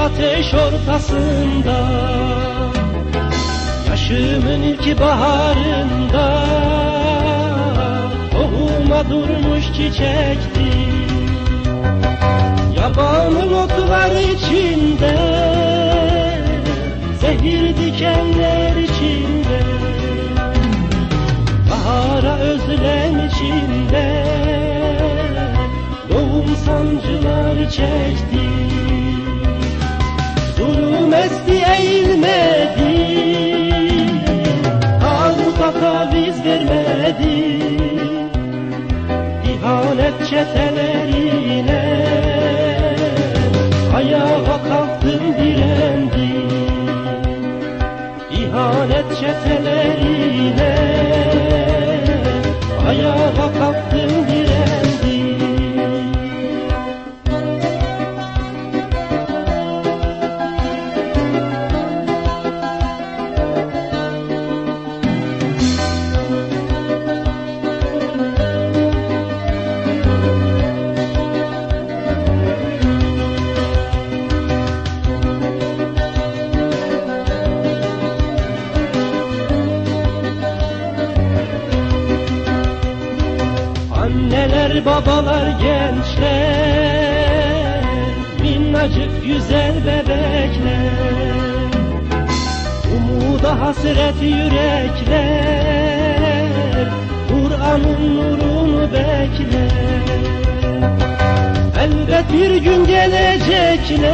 ateş ortasında. Yaşımın ilk baharında. Tohuma durmuş çiçekti. Yabanıl otlar içinde. Zehir dikenler içinde. Bahara özlem içinde. Doğum sancılar çekti Anneler, babalar, gençler Minnacık güzel bebekler. Umuda hasret yürekler Kur'an'ın nurunu bekler. Elbet bir gün gelecekler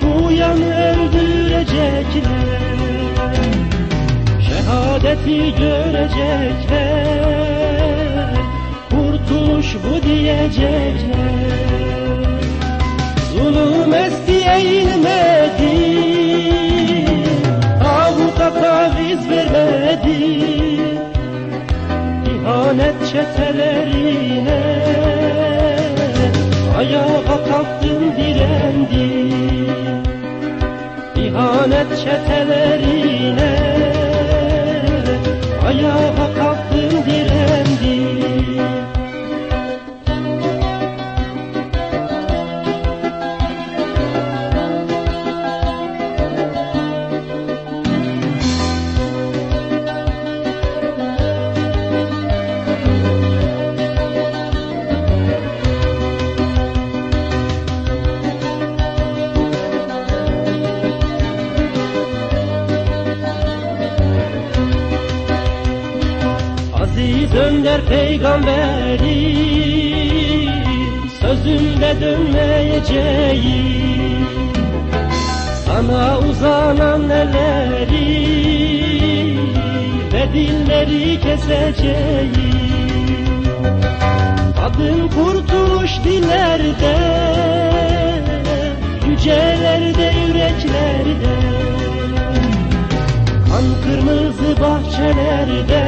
Duyan öldürecekler. Şehadeti görecekler bu diyecekler Zulüm esti eğilmedi. Tağuta taviz vermedi. İhanet çetelerine Ayağa kalktım direndi. İhanet çetelerine Aziz Önder peygamberi Sözümde dönmeyeceğim Sana uzanan elleri Ve dilleri keseceğim Adın kurtuluş dillerde Yücelerde yüreklerde. Kan kırmızı bahçelerde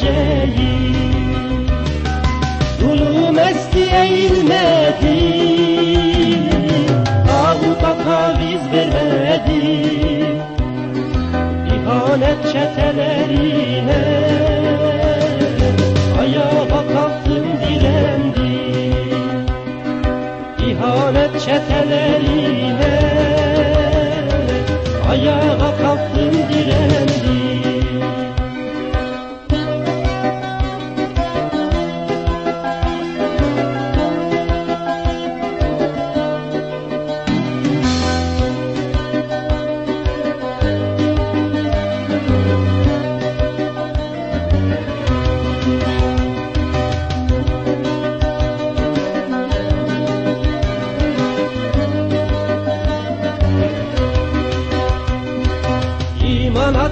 geleceğim Zulüm esti eğilmedi Tağuta taviz vermedi İhanet çetelerine Ayağa kalktım direndi. İhanet çetelerine Ayağa kalktım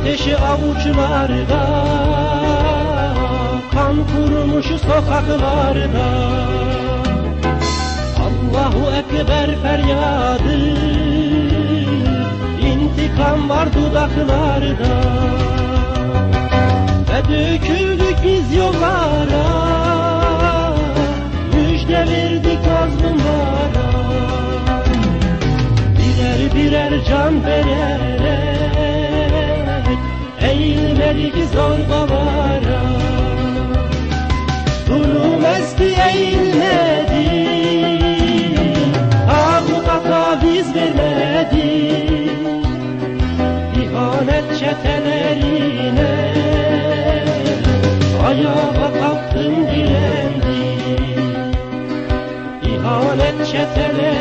ateşi avuçlarda Kan kurumuş sokaklarda. Allahu Ekber feryadı İntikam var dudaklarda. Ve döküldük biz yollara Müjde verdik mazlumlara. Birer birer can vererek dalgalara Zulüm eski eğilmedi Hakikata vermedi. İhanet çetelerine Ayağa kalktım direndi. İhanet çetelerine